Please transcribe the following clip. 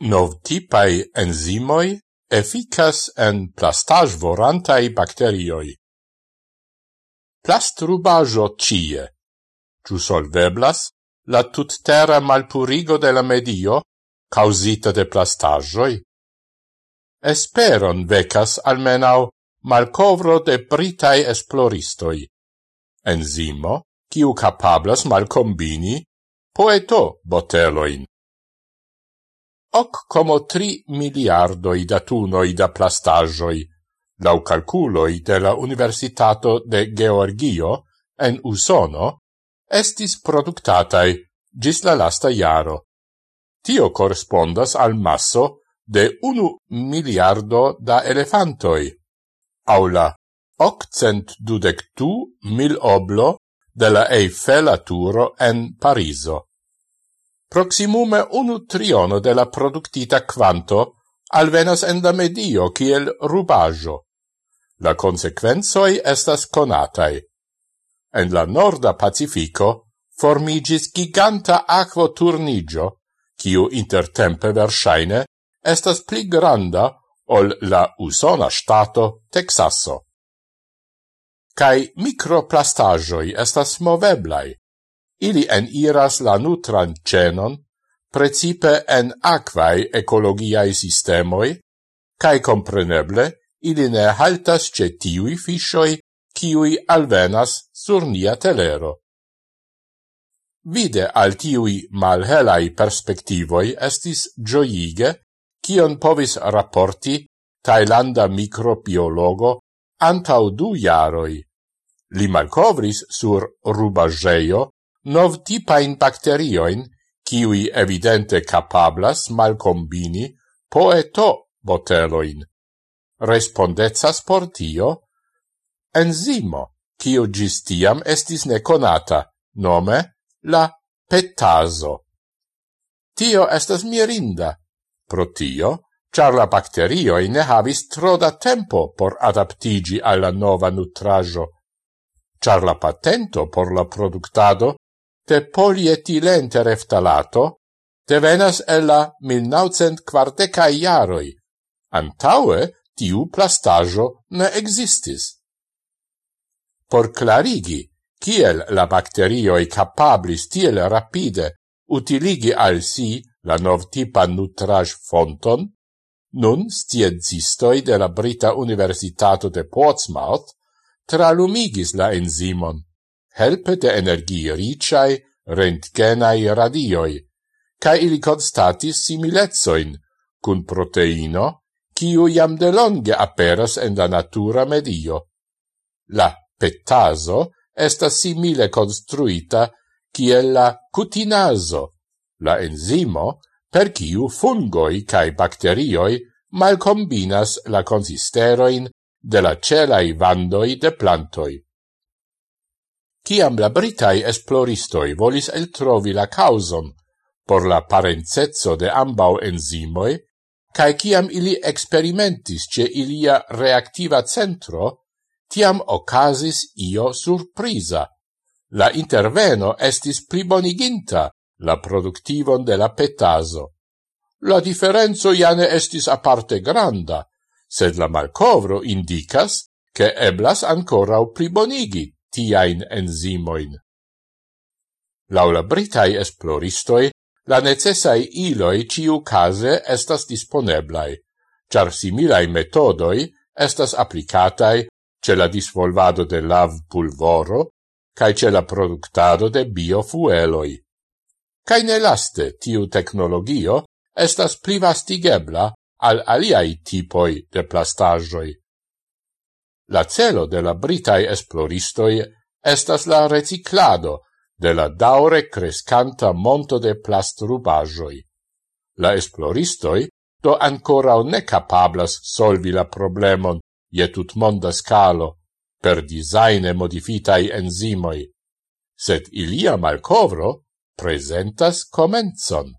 novtipai enzimoi efficas en plastajvorantai bacterioi. Plastrubajo cie, ciu solveblas, la tutterra malpurigo de la medio causita de plastajoi. Esperon vecas almenau malcovro de britai esploristoi. Enzimo, kiu capablas malcombini, poeto boteloin hoc como tri miliardoi datunoi da plastagioi, lau calculoi de la Universitato de Georgio en Usono, estis productatai gis la lasta iaro. Tio correspondas al masso de unu miliardo da elefantoi, aula occent dudec du mil oblo de la Eiffela turo en Pariso proximume unu triono de la productita quanto alvenas en la medio kiel rubajo. La consequenzoi estas conatai. En la norda Pacifico formigis giganta aquo turnigio, kiu intertempe versaine estas pli granda ol la usona stato Texaso. Cai microplastagioi estas moveblai, ili eniras la nutran cenon, precipe en aquae ecologiae sistemoi, cae compreneble ili ne haltas ce tiui fishoi ciui alvenas sur nia telero. Vide al tiui malhelai perspectivoi estis gioige, cion povis rapporti Thailanda microbiologo antau du jaroi. Li malcovris sur rubageio novtipain bacterioin, kiwi evidente capablas malcombini poeto boteloin. Respondezas por tio enzimo, kiu gistiam estis neconata, nome la petaso. Tio estas mirinda. Pro tio, char la bacterioi ne havis tro da tempo por adaptigi alla nova nutrajo, char la patento por la productado de polietilentereftalato devenas el la 1940 iaroi. Antaue tiu plastajo ne existis. Por clarigi, kiel la bacterioi capablis tiel rapide utiligi al si la novtipa nutraj fonton, nun stiedzistoi de la Brita Universitato de Portsmouth tralumigis la enzimon helpe de energie ricai rentgenai radioi, ca ili constatis similezoin cun proteino, ciu jam delonge aperas en la natura medio. La petaso estas simile construita kiel la cutinaso, la enzimo per kiu fungoi cae bacterioi malcombinas la consisteroin de la celai vandoi de plantoi. Ciam la britai esploristoi volis eltrovi la causon por la parenzezzo de ambau enzimoi, cae ciam ili experimentis ce ilia reactiva centro, tiam ocasis io surprisa. La interveno estis pliboniginta la productivon de la petaso. La differenzo jane estis aparte granda, sed la malcovro indicas che eblas ancora plibonigi tiain enzimoin. Laula britai esploristoi, la necessai iloi ciu case estas disponeblai, char similai metodoi estas applicatai ce la disvolvado de lav pulvoro cae ce la productado de biofueloi. Cae ne laste tiu technologio estas privastigebla al aliai tipoi de plastagioi. La celo de la Britai esploristoi estas la reciclado de la daure crescanta monto de plastrubajoi. La esploristoi do ancora ne capablas solvi la problemon je tutmonda scalo per designe modifitai enzimoi, sed ilia malcovro presentas comenzon.